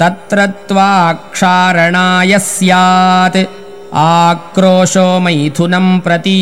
तत्र त्वाक्षारणाय स्यात्। आक्रोशो मैथुनम् प्रति।